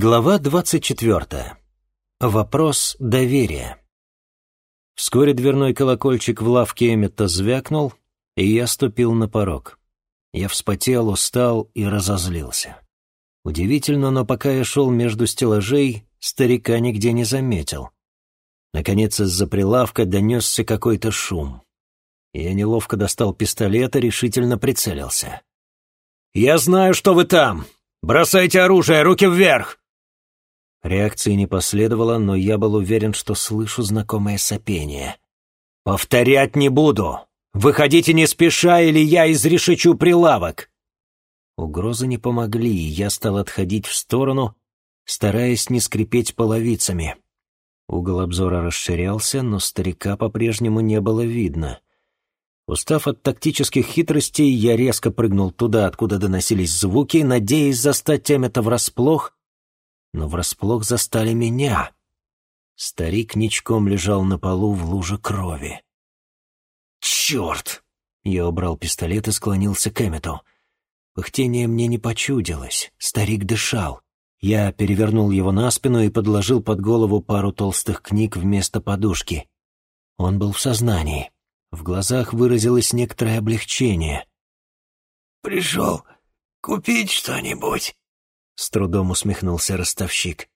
Глава 24. Вопрос доверия. Вскоре дверной колокольчик в лавке Эммета звякнул, и я ступил на порог. Я вспотел, устал и разозлился. Удивительно, но пока я шел между стеллажей, старика нигде не заметил. Наконец из-за прилавка донесся какой-то шум. Я неловко достал пистолет и решительно прицелился. «Я знаю, что вы там!» «Бросайте оружие, руки вверх!» Реакции не последовало, но я был уверен, что слышу знакомое сопение. «Повторять не буду! Выходите не спеша, или я изрешечу прилавок!» Угрозы не помогли, и я стал отходить в сторону, стараясь не скрипеть половицами. Угол обзора расширялся, но старика по-прежнему не было видно. Устав от тактических хитростей, я резко прыгнул туда, откуда доносились звуки, надеясь застать Эммета врасплох, но врасплох застали меня. Старик ничком лежал на полу в луже крови. «Черт!» Я убрал пистолет и склонился к Эммету. Пыхтение мне не почудилось, старик дышал. Я перевернул его на спину и подложил под голову пару толстых книг вместо подушки. Он был в сознании. В глазах выразилось некоторое облегчение. «Пришел купить что-нибудь?» С трудом усмехнулся ростовщик.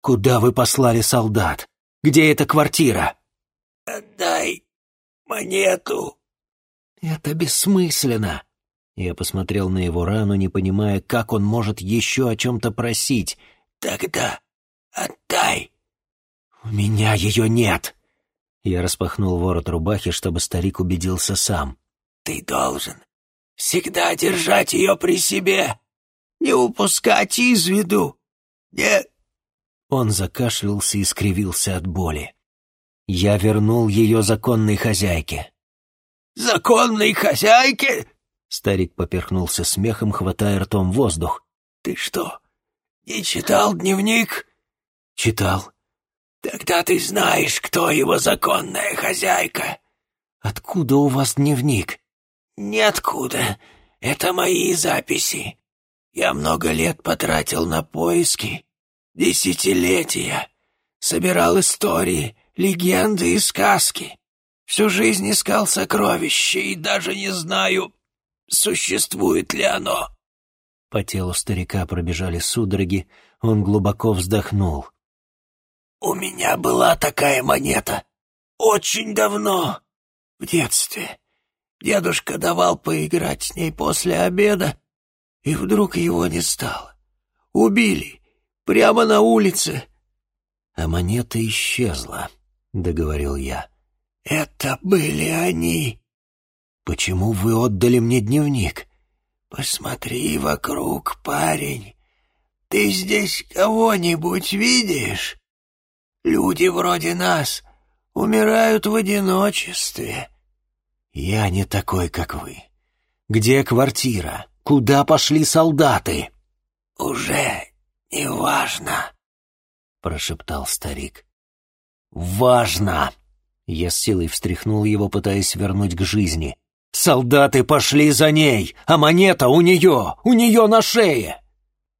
«Куда вы послали солдат? Где эта квартира?» «Отдай монету». «Это бессмысленно». Я посмотрел на его рану, не понимая, как он может еще о чем-то просить. «Тогда отдай». «У меня ее нет». Я распахнул ворот рубахи, чтобы старик убедился сам. «Ты должен всегда держать ее при себе, не упускать из виду, не...» Он закашлялся и скривился от боли. Я вернул ее законной хозяйке. «Законной хозяйке?» Старик поперхнулся смехом, хватая ртом воздух. «Ты что, не читал дневник?» «Читал. «Тогда ты знаешь, кто его законная хозяйка». «Откуда у вас дневник?» «Ниоткуда. Это мои записи. Я много лет потратил на поиски. Десятилетия. Собирал истории, легенды и сказки. Всю жизнь искал сокровища и даже не знаю, существует ли оно». По телу старика пробежали судороги, он глубоко вздохнул. У меня была такая монета. Очень давно. В детстве. Дедушка давал поиграть с ней после обеда, и вдруг его не стало. Убили. Прямо на улице. А монета исчезла, — договорил я. Это были они. Почему вы отдали мне дневник? Посмотри вокруг, парень. Ты здесь кого-нибудь видишь? Люди вроде нас умирают в одиночестве. Я не такой, как вы. Где квартира? Куда пошли солдаты? Уже не важно, прошептал старик. Важно! Я с силой встряхнул его, пытаясь вернуть к жизни. «Солдаты пошли за ней, а монета у нее, у нее на шее!»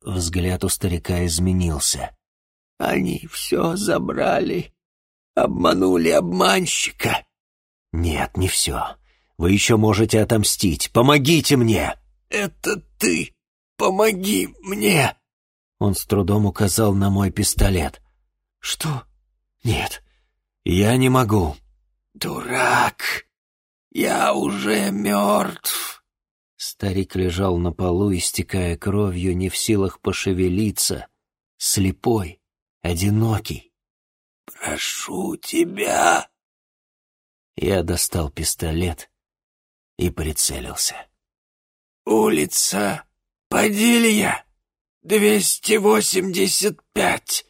Взгляд у старика изменился. Они все забрали. Обманули обманщика. Нет, не все. Вы еще можете отомстить. Помогите мне. Это ты. Помоги мне. Он с трудом указал на мой пистолет. Что? Нет, я не могу. Дурак. Я уже мертв. Старик лежал на полу, истекая кровью, не в силах пошевелиться, слепой одинокий. «Прошу тебя!» Я достал пистолет и прицелился. «Улица восемьдесят пять,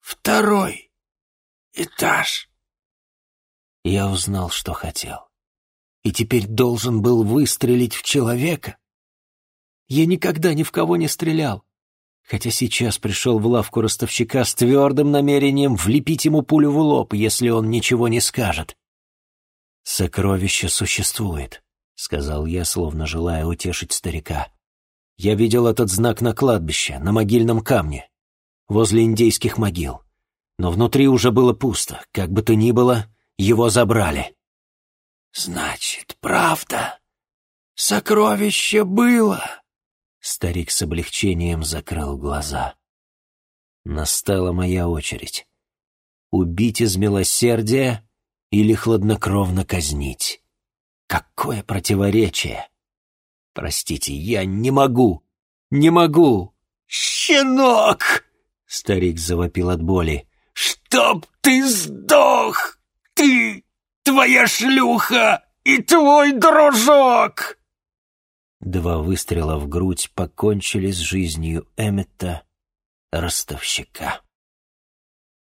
второй этаж». Я узнал, что хотел, и теперь должен был выстрелить в человека. Я никогда ни в кого не стрелял хотя сейчас пришел в лавку ростовщика с твердым намерением влепить ему пулю в лоб, если он ничего не скажет. «Сокровище существует», — сказал я, словно желая утешить старика. «Я видел этот знак на кладбище, на могильном камне. возле индейских могил. Но внутри уже было пусто. Как бы то ни было, его забрали. «Значит, правда? Сокровище было?» Старик с облегчением закрыл глаза. Настала моя очередь. Убить из милосердия или хладнокровно казнить? Какое противоречие! Простите, я не могу, не могу! «Щенок!» — старик завопил от боли. «Чтоб ты сдох! Ты, твоя шлюха и твой дружок!» Два выстрела в грудь покончили с жизнью Эммета, ростовщика.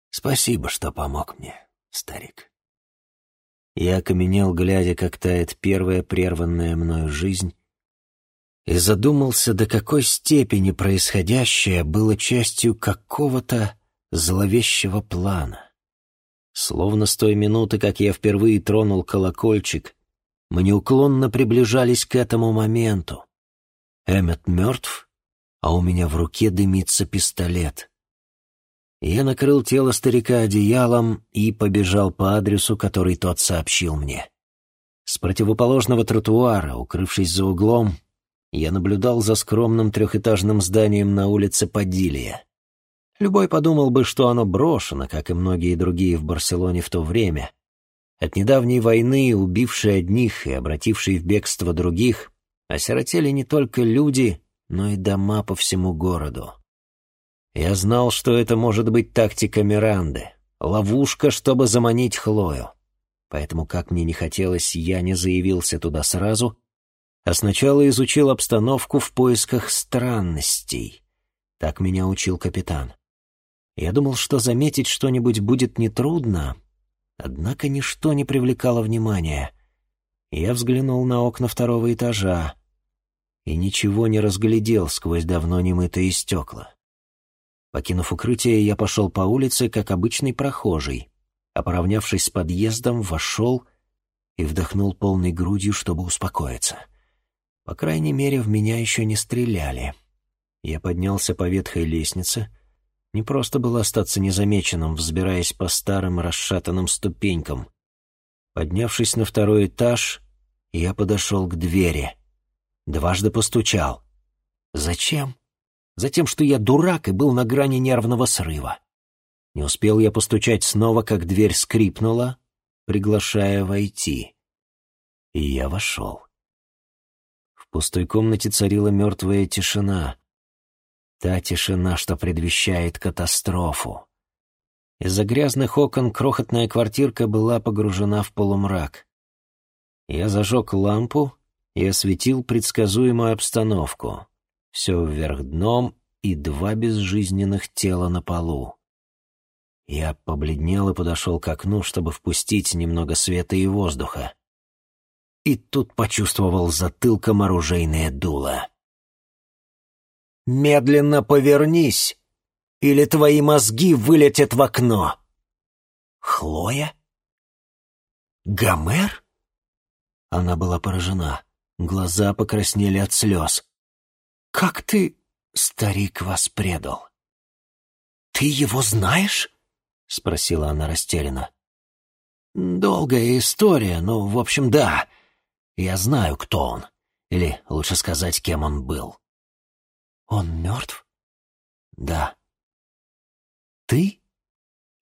Спасибо, что помог мне, старик. Я окаменел, глядя, как тает первая прерванная мною жизнь, и задумался, до какой степени происходящее было частью какого-то зловещего плана. Словно с той минуты, как я впервые тронул колокольчик, мы неуклонно приближались к этому моменту. Эммет мертв, а у меня в руке дымится пистолет. Я накрыл тело старика одеялом и побежал по адресу, который тот сообщил мне. С противоположного тротуара, укрывшись за углом, я наблюдал за скромным трехэтажным зданием на улице Падилия. Любой подумал бы, что оно брошено, как и многие другие в Барселоне в то время, от недавней войны, убившей одних и обратившей в бегство других, осиротели не только люди, но и дома по всему городу. Я знал, что это может быть тактика Миранды, ловушка, чтобы заманить Хлою. Поэтому, как мне не хотелось, я не заявился туда сразу, а сначала изучил обстановку в поисках странностей. Так меня учил капитан. Я думал, что заметить что-нибудь будет нетрудно, Однако ничто не привлекало внимания. Я взглянул на окна второго этажа и ничего не разглядел сквозь давно немытые стекла. Покинув укрытие, я пошел по улице, как обычный прохожий, а поравнявшись с подъездом, вошел и вдохнул полной грудью, чтобы успокоиться. По крайней мере, в меня еще не стреляли. Я поднялся по ветхой лестнице — не просто было остаться незамеченным, взбираясь по старым расшатанным ступенькам. Поднявшись на второй этаж, я подошел к двери. Дважды постучал. Зачем? Затем, что я дурак и был на грани нервного срыва. Не успел я постучать снова, как дверь скрипнула, приглашая войти. И я вошел. В пустой комнате царила мертвая тишина. Та тишина, что предвещает катастрофу. Из-за грязных окон крохотная квартирка была погружена в полумрак. Я зажег лампу и осветил предсказуемую обстановку. Все вверх дном и два безжизненных тела на полу. Я побледнел и подошел к окну, чтобы впустить немного света и воздуха. И тут почувствовал затылком оружейное дуло. Медленно повернись, или твои мозги вылетят в окно. Хлоя? Гомер? Она была поражена. Глаза покраснели от слез. «Как ты...» — старик вас предал. «Ты его знаешь?» — спросила она растерянно. «Долгая история, но, в общем, да. Я знаю, кто он. Или, лучше сказать, кем он был. «Он мертв?» «Да». «Ты?»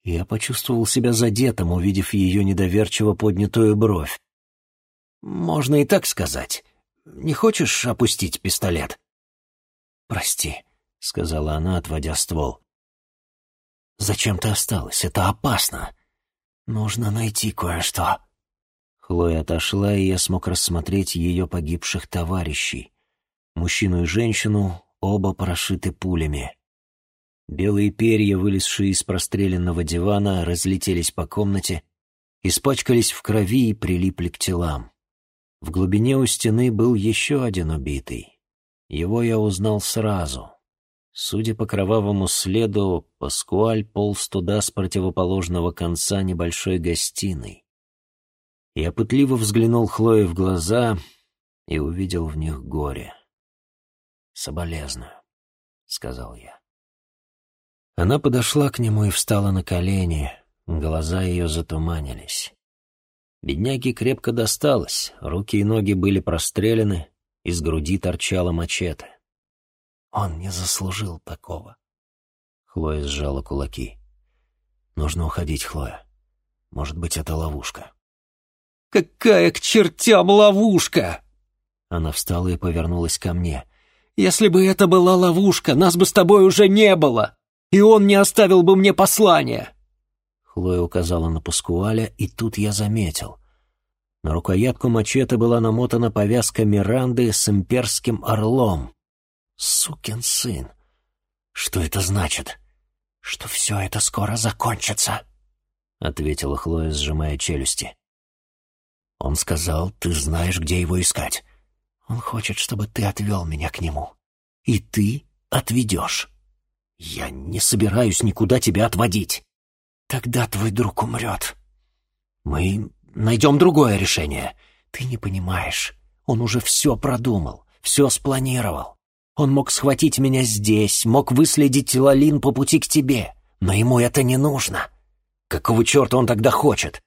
Я почувствовал себя задетым, увидев ее недоверчиво поднятую бровь. «Можно и так сказать. Не хочешь опустить пистолет?» «Прости», — сказала она, отводя ствол. «Зачем ты осталась? Это опасно. Нужно найти кое-что». Хлоя отошла, и я смог рассмотреть ее погибших товарищей. Мужчину и женщину, оба прошиты пулями. Белые перья, вылезшие из простреленного дивана, разлетелись по комнате, испачкались в крови и прилипли к телам. В глубине у стены был еще один убитый. Его я узнал сразу. Судя по кровавому следу, Паскуаль полз туда с противоположного конца небольшой гостиной. Я пытливо взглянул Хлое в глаза и увидел в них горе. «Соболезную», — сказал я. Она подошла к нему и встала на колени, глаза ее затуманились. Бедняге крепко досталось, руки и ноги были прострелены, из груди торчала мачете. Он не заслужил такого. Хлоя сжала кулаки. «Нужно уходить, Хлоя. Может быть, это ловушка». «Какая к чертям ловушка!» Она встала и повернулась ко мне. «Если бы это была ловушка, нас бы с тобой уже не было!» и он не оставил бы мне послания!» Хлоя указала на Паскуаля, и тут я заметил. На рукоятку мачете была намотана повязка Миранды с имперским орлом. «Сукин сын! Что это значит? Что все это скоро закончится?» — ответила Хлоя, сжимая челюсти. «Он сказал, ты знаешь, где его искать. Он хочет, чтобы ты отвел меня к нему. И ты отведешь». «Я не собираюсь никуда тебя отводить. Тогда твой друг умрет. Мы найдем другое решение. Ты не понимаешь. Он уже все продумал, все спланировал. Он мог схватить меня здесь, мог выследить Лалин по пути к тебе, но ему это не нужно. Какого черта он тогда хочет?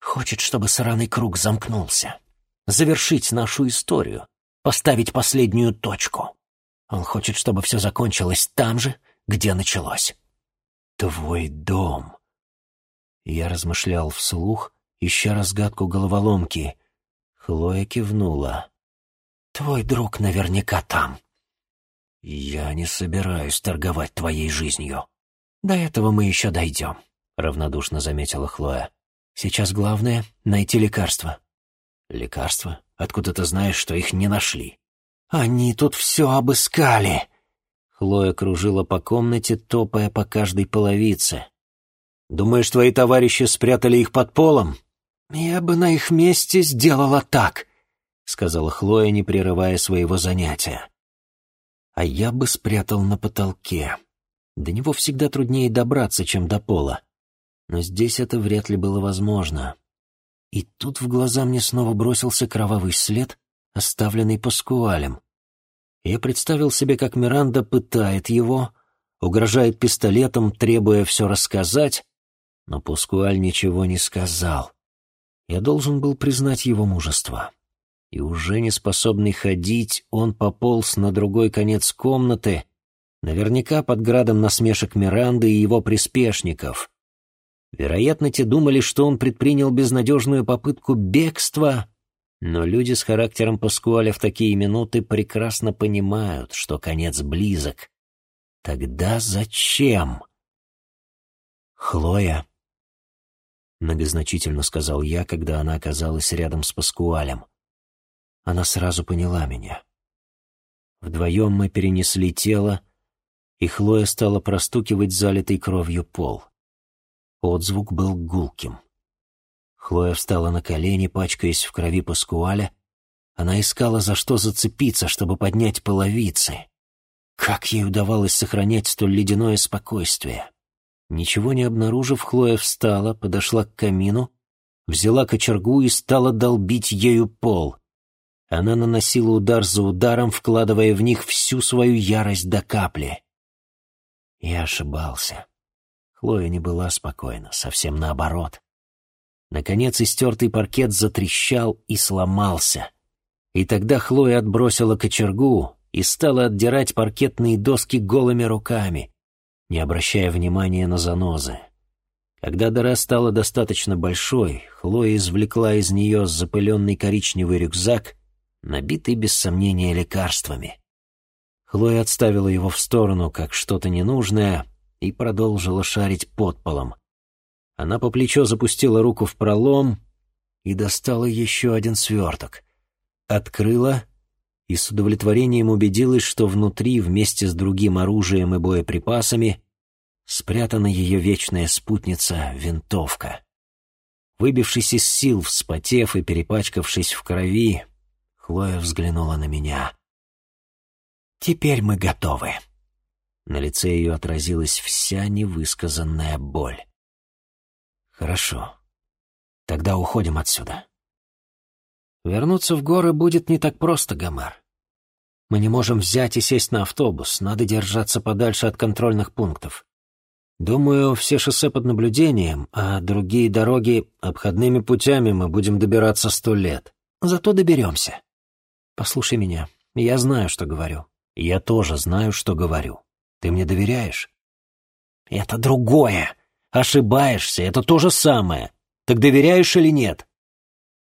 Хочет, чтобы сраный круг замкнулся. Завершить нашу историю, поставить последнюю точку. Он хочет, чтобы все закончилось там же, где началось. Твой дом. Я размышлял вслух, ища разгадку головоломки. Хлоя кивнула. Твой друг наверняка там. Я не собираюсь торговать твоей жизнью. До этого мы еще дойдем, равнодушно заметила Хлоя. Сейчас главное — найти лекарства. Лекарства? Откуда ты знаешь, что их не нашли? Они тут все обыскали, Хлоя кружила по комнате, топая по каждой половице. «Думаешь, твои товарищи спрятали их под полом?» «Я бы на их месте сделала так», — сказала Хлоя, не прерывая своего занятия. «А я бы спрятал на потолке. До него всегда труднее добраться, чем до пола. Но здесь это вряд ли было возможно. И тут в глаза мне снова бросился кровавый след, оставленный Паскуалем. Я представил себе, как Миранда пытает его, угрожает пистолетом, требуя все рассказать, но Пускуаль ничего не сказал. Я должен был признать его мужество. И уже не способный ходить, он пополз на другой конец комнаты, наверняка под градом насмешек Миранды и его приспешников. Вероятно, те думали, что он предпринял безнадежную попытку бегства, но люди с характером Паскуаля в такие минуты прекрасно понимают, что конец близок. Тогда зачем? Хлоя, многозначительно сказал я, когда она оказалась рядом с Паскуалем. Она сразу поняла меня. Вдвоем мы перенесли тело, и Хлоя стала простукивать залитый кровью пол. Отзвук был гулким. Хлоя встала на колени, пачкаясь в крови Паскуаля. Она искала, за что зацепиться, чтобы поднять половицы. Как ей удавалось сохранять столь ледяное спокойствие? Ничего не обнаружив, Хлоя встала, подошла к камину, взяла кочергу и стала долбить ею пол. Она наносила удар за ударом, вкладывая в них всю свою ярость до капли. Я ошибался. Хлоя не была спокойна, совсем наоборот. Наконец истертый паркет затрещал и сломался. И тогда Хлоя отбросила кочергу и стала отдирать паркетные доски голыми руками, не обращая внимания на занозы. Когда дыра стала достаточно большой, Хлоя извлекла из нее запыленный коричневый рюкзак, набитый без сомнения лекарствами. Хлоя отставила его в сторону, как что-то ненужное, и продолжила шарить под полом. Она по плечо запустила руку в пролом и достала еще один сверток. Открыла и с удовлетворением убедилась, что внутри, вместе с другим оружием и боеприпасами, спрятана ее вечная спутница — винтовка. Выбившись из сил, вспотев и перепачкавшись в крови, Хлоя взглянула на меня. «Теперь мы готовы». На лице ее отразилась вся невысказанная боль. Хорошо. Тогда уходим отсюда. Вернуться в горы будет не так просто, Гомер. Мы не можем взять и сесть на автобус, надо держаться подальше от контрольных пунктов. Думаю, все шоссе под наблюдением, а другие дороги обходными путями мы будем добираться сто лет. Зато доберемся. Послушай меня, я знаю, что говорю. Я тоже знаю, что говорю. Ты мне доверяешь? Это другое. Ошибаешься, это то же самое. Так доверяешь или нет?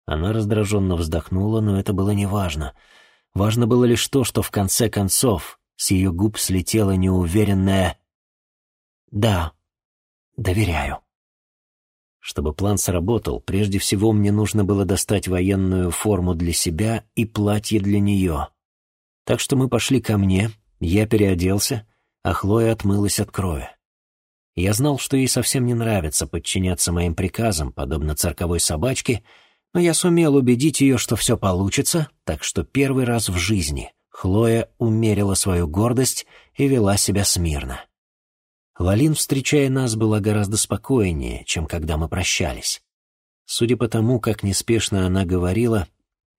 Она раздраженно вздохнула, но это было неважно. Важно было лишь то, что в конце концов с ее губ слетело неуверенное «Да, доверяю». Чтобы план сработал, прежде всего мне нужно было достать военную форму для себя и платье для нее. Так что мы пошли ко мне, я переоделся, а Хлоя отмылась от крови. Я знал, что ей совсем не нравится подчиняться моим приказам, подобно цирковой собачке, но я сумел убедить ее, что все получится, так что первый раз в жизни Хлоя умерила свою гордость и вела себя смирно. Лалин, встречая нас, была гораздо спокойнее, чем когда мы прощались. Судя по тому, как неспешно она говорила,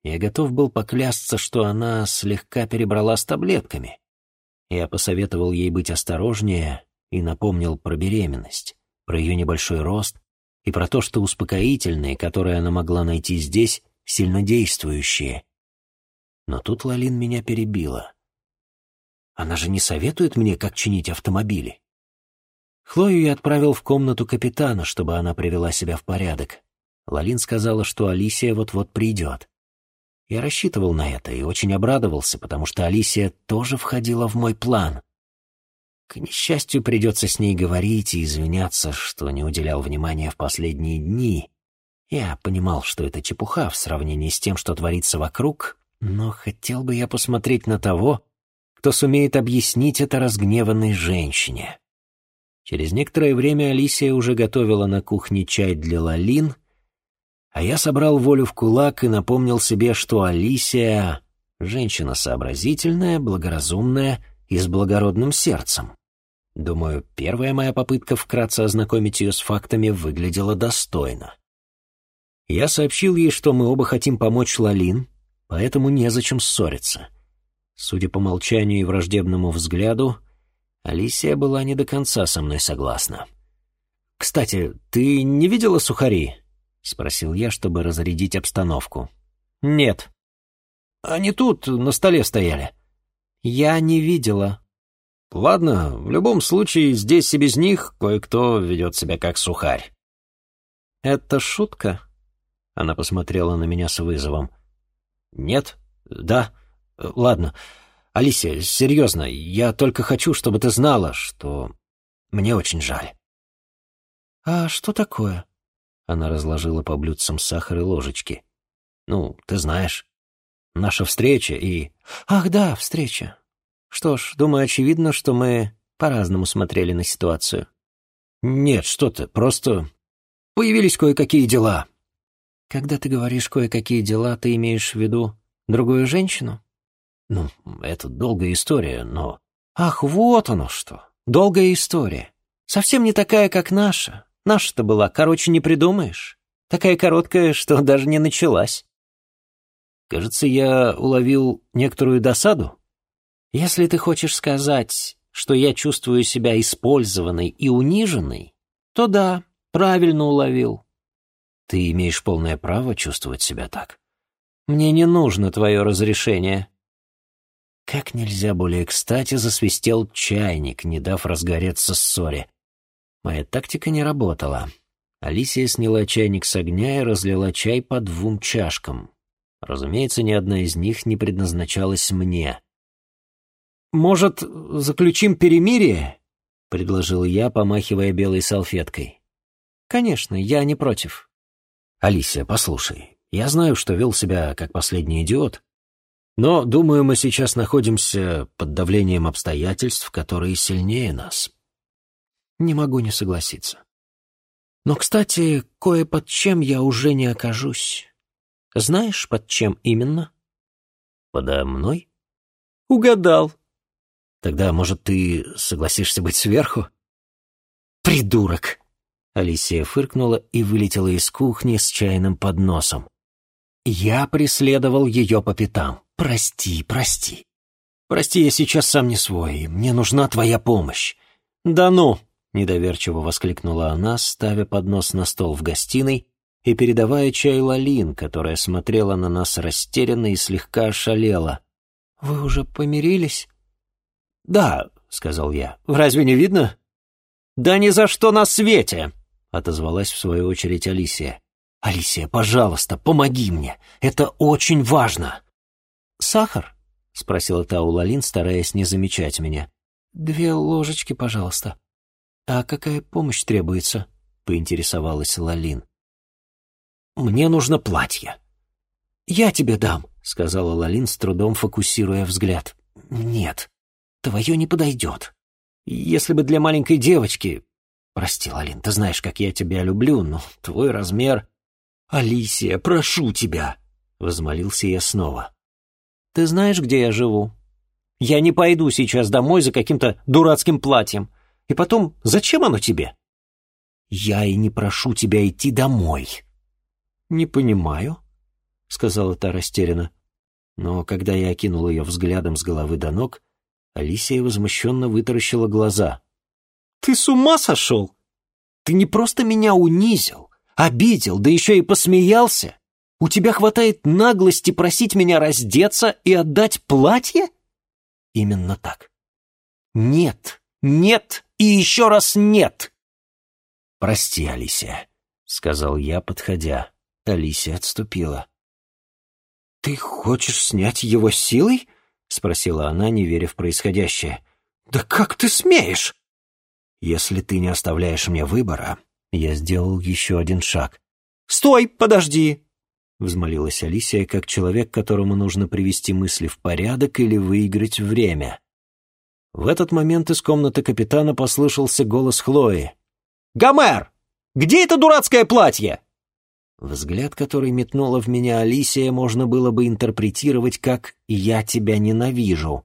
я готов был поклясться, что она слегка перебрала с таблетками. Я посоветовал ей быть осторожнее и напомнил про беременность, про ее небольшой рост и про то, что успокоительные, которые она могла найти здесь, сильнодействующие. Но тут Лалин меня перебила. Она же не советует мне, как чинить автомобили. Хлою я отправил в комнату капитана, чтобы она привела себя в порядок. Лалин сказала, что Алисия вот-вот придет. Я рассчитывал на это и очень обрадовался, потому что Алисия тоже входила в мой план. К несчастью, придется с ней говорить и извиняться, что не уделял внимания в последние дни. Я понимал, что это чепуха в сравнении с тем, что творится вокруг, но хотел бы я посмотреть на того, кто сумеет объяснить это разгневанной женщине. Через некоторое время Алисия уже готовила на кухне чай для Лалин, а я собрал волю в кулак и напомнил себе, что Алисия — женщина сообразительная, благоразумная и с благородным сердцем. Думаю, первая моя попытка вкратце ознакомить ее с фактами выглядела достойно. Я сообщил ей, что мы оба хотим помочь Лалин, поэтому незачем ссориться. Судя по молчанию и враждебному взгляду, Алисия была не до конца со мной согласна. «Кстати, ты не видела сухари?» — спросил я, чтобы разрядить обстановку. «Нет». «Они тут, на столе стояли». «Я не видела». «Ладно, в любом случае, здесь и без них кое-кто ведет себя как сухарь». «Это шутка?» Она посмотрела на меня с вызовом. «Нет? Да? Ладно. Алисия, серьезно, я только хочу, чтобы ты знала, что мне очень жаль». «А что такое?» Она разложила по блюдцам сахар и ложечки. «Ну, ты знаешь, наша встреча и...» «Ах да, встреча. Что ж, думаю, очевидно, что мы по-разному смотрели на ситуацию». «Нет, что ты, просто появились кое-какие дела». «Когда ты говоришь «кое-какие дела», ты имеешь в виду другую женщину?» Ну, это долгая история, но... Ах, вот оно что. Долгая история. Совсем не такая, как наша. Наша-то была, короче, не придумаешь. Такая короткая, что даже не началась. Кажется, я уловил некоторую досаду. Если ты хочешь сказать, что я чувствую себя использованной и униженной, то да, правильно уловил. Ты имеешь полное право чувствовать себя так. Мне не нужно твое разрешение. Как нельзя более кстати засвистел чайник, не дав разгореться ссоре. Моя тактика не работала. Алисия сняла чайник с огня и разлила чай по двум чашкам. Разумеется, ни одна из них не предназначалась мне. «Может, заключим перемирие?» — предложил я, помахивая белой салфеткой. «Конечно, я не против». «Алисия, послушай, я знаю, что вел себя как последний идиот, но, думаю, мы сейчас находимся под давлением обстоятельств, которые сильнее нас. Не могу не согласиться. Но, кстати, кое под чем я уже не окажусь. Знаешь, под чем именно? Подо мной? Угадал. Тогда, может, ты согласишься быть сверху? Придурок! Алисия фыркнула и вылетела из кухни с чайным подносом. Я преследовал ее по пятам. «Прости, прости. Прости, я сейчас сам не свой, мне нужна твоя помощь». «Да ну, недоверчиво воскликнула она, ставя поднос на стол в гостиной и передавая чай Лалин, которая смотрела на нас растерянно и слегка ошалела. «Вы уже помирились?» «Да», — сказал я. «Разве не видно?» «Да ни за что на свете!» — отозвалась в свою очередь Алисия. «Алисия, пожалуйста, помоги мне. Это очень важно!» «Сахар?» — спросила та у Лалин, стараясь не замечать меня. «Две ложечки, пожалуйста». «А какая помощь требуется?» — поинтересовалась Лалин. «Мне нужно платье». «Я тебе дам», — сказала Лалин, с трудом фокусируя взгляд. «Нет, твое не подойдет. Если бы для маленькой девочки... Прости, Лалин, ты знаешь, как я тебя люблю, но твой размер...» «Алисия, прошу тебя!» — возмолился я снова. «Ты знаешь, где я живу? Я не пойду сейчас домой за каким-то дурацким платьем. И потом, зачем оно тебе?» «Я и не прошу тебя идти домой». «Не понимаю», — сказала та растерянно. Но когда я окинул ее взглядом с головы до ног, Алисия возмущенно вытаращила глаза. «Ты с ума сошел? Ты не просто меня унизил, обидел, да еще и посмеялся. У тебя хватает наглости просить меня раздеться и отдать платье?» «Именно так. Нет, нет и еще раз нет!» «Прости, Алисия», — сказал я, подходя. Алисия отступила. «Ты хочешь снять его силой?» — спросила она, не веря в происходящее. «Да как ты смеешь?» «Если ты не оставляешь мне выбора...» Я сделал еще один шаг. «Стой, подожди!» — взмолилась Алисия, как человек, которому нужно привести мысли в порядок или выиграть время. В этот момент из комнаты капитана послышался голос Хлои. «Гомер! Где это дурацкое платье?» Взгляд, который метнула в меня Алисия, можно было бы интерпретировать как «я тебя ненавижу».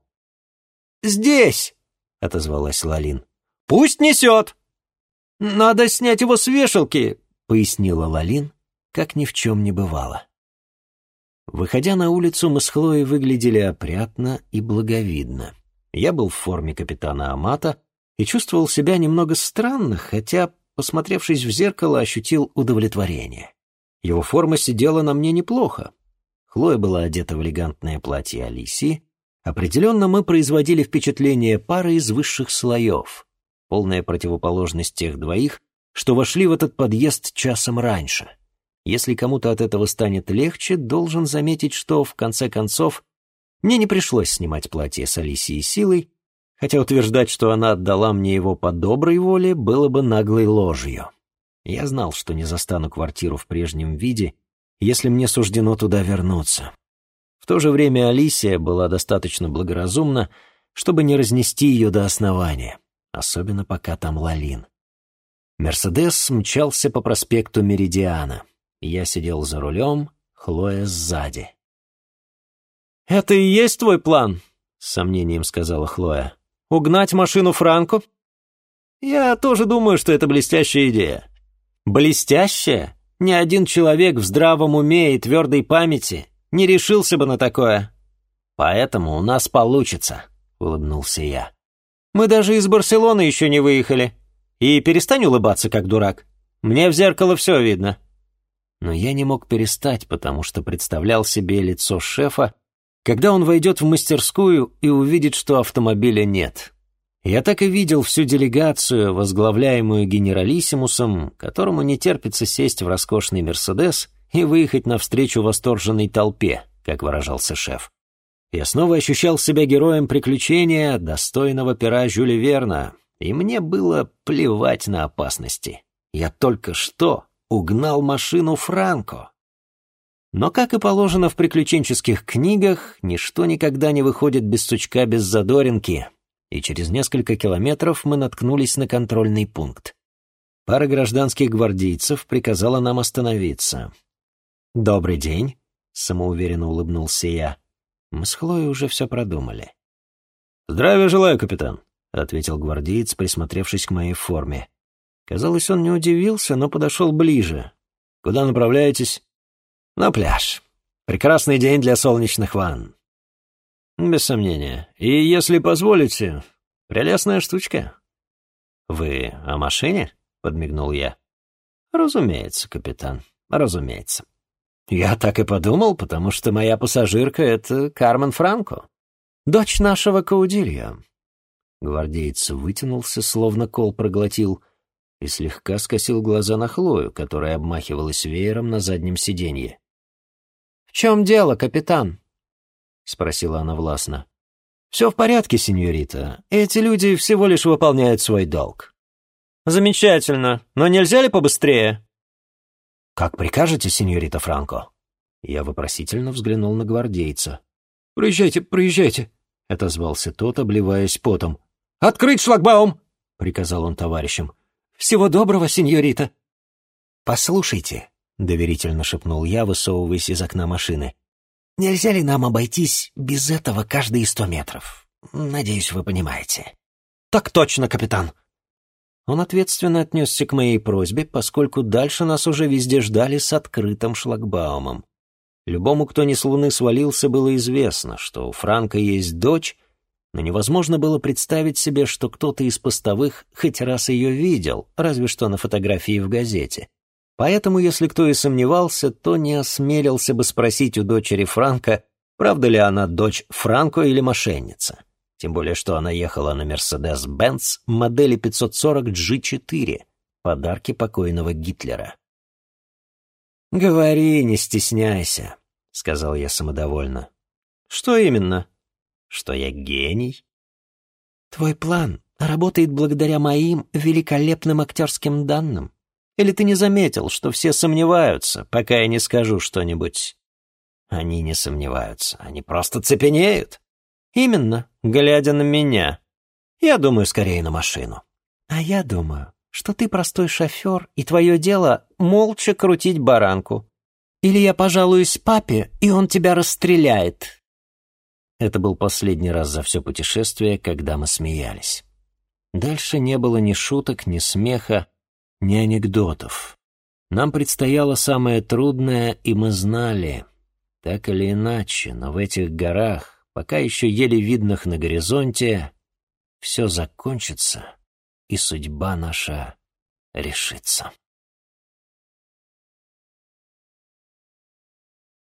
«Здесь!» — отозвалась Лалин. «Пусть несет!» «Надо снять его с вешалки!» — пояснила Лалин, как ни в чем не бывало. Выходя на улицу, мы с Хлоей выглядели опрятно и благовидно. Я был в форме капитана Амата и чувствовал себя немного странно, хотя, посмотревшись в зеркало, ощутил удовлетворение. Его форма сидела на мне неплохо. Хлоя была одета в элегантное платье Алисии. Определенно мы производили впечатление пары из высших слоев, полная противоположность тех двоих, что вошли в этот подъезд часом раньше. Если кому-то от этого станет легче, должен заметить, что, в конце концов, мне не пришлось снимать платье с Алисией силой, хотя утверждать, что она отдала мне его по доброй воле, было бы наглой ложью. Я знал, что не застану квартиру в прежнем виде, если мне суждено туда вернуться. В то же время Алисия была достаточно благоразумна, чтобы не разнести ее до основания, особенно пока там Лалин. Мерседес мчался по проспекту Меридиана. Я сидел за рулем, Хлоя сзади. «Это и есть твой план?» — с сомнением сказала Хлоя. «Угнать машину Франко?» «Я тоже думаю, что это блестящая идея. Блестящее? Ни один человек в здравом уме и твердой памяти не решился бы на такое. Поэтому у нас получится, улыбнулся я. Мы даже из Барселоны еще не выехали. И перестань улыбаться, как дурак. Мне в зеркало все видно. Но я не мог перестать, потому что представлял себе лицо шефа, когда он войдет в мастерскую и увидит, что автомобиля нет. Я так и видел всю делегацию, возглавляемую генералиссимусом, которому не терпится сесть в роскошный «Мерседес» и выехать навстречу восторженной толпе, как выражался шеф. Я снова ощущал себя героем приключения, достойного пера Жюля Верна, и мне было плевать на опасности. Я только что угнал машину Франко. Но, как и положено в приключенческих книгах, ничто никогда не выходит без сучка без задоринки, и через несколько километров мы наткнулись на контрольный пункт. Пара гражданских гвардейцев приказала нам остановиться. «Добрый день», — самоуверенно улыбнулся я. Мы с Хлоей уже все продумали. «Здравия желаю, капитан», — ответил гвардеец, присмотревшись к моей форме. Казалось, он не удивился, но подошел ближе. «Куда направляетесь?» «На пляж. Прекрасный день для солнечных ванн». «Без сомнения. И, если позволите, прелестная штучка». «Вы о машине?» — подмигнул я. «Разумеется, капитан, разумеется. Я так и подумал, потому что моя пассажирка — это Кармен Франко, дочь нашего Каудилья». Гвардеец вытянулся, словно кол проглотил, и слегка скосил глаза на Хлою, которая обмахивалась веером на заднем сиденье. «В чем дело, капитан?» — спросила она властно. «Все в порядке, сеньорита. Эти люди всего лишь выполняют свой долг». «Замечательно. Но нельзя ли побыстрее?» «Как прикажете, сеньорита Франко?» Я вопросительно взглянул на гвардейца. «Проезжайте, проезжайте», — отозвался тот, обливаясь потом. «Открыть шлагбаум!» — приказал он товарищам. «Всего доброго, сеньорита!» «Послушайте», — доверительно шепнул я, высовываясь из окна машины. «Нельзя ли нам обойтись без этого каждые сто метров? Надеюсь, вы понимаете». «Так точно, капитан!» Он ответственно отнесся к моей просьбе, поскольку дальше нас уже везде ждали с открытым шлагбаумом. Любому, кто не с луны свалился, было известно, что у Франка есть дочь — но невозможно было представить себе, что кто-то из постовых хоть раз ее видел, разве что на фотографии в газете. Поэтому, если кто и сомневался, то не осмелился бы спросить у дочери Франка, правда ли она дочь Франко или мошенница. Тем более, что она ехала на Mercedes-Benz модели 540 G4, подарки покойного Гитлера. «Говори, не стесняйся», — сказал я самодовольно. «Что именно?» что я гений? Твой план работает благодаря моим великолепным актерским данным. Или ты не заметил, что все сомневаются, пока я не скажу что-нибудь? Они не сомневаются, они просто цепенеют. Именно, глядя на меня. Я думаю скорее на машину. А я думаю, что ты простой шофер, и твое дело молча крутить баранку. Или я пожалуюсь папе, и он тебя расстреляет, это был последний раз за все путешествие, когда мы смеялись. Дальше не было ни шуток, ни смеха, ни анекдотов. Нам предстояло самое трудное, и мы знали, так или иначе, но в этих горах, пока еще еле видных на горизонте, все закончится, и судьба наша решится.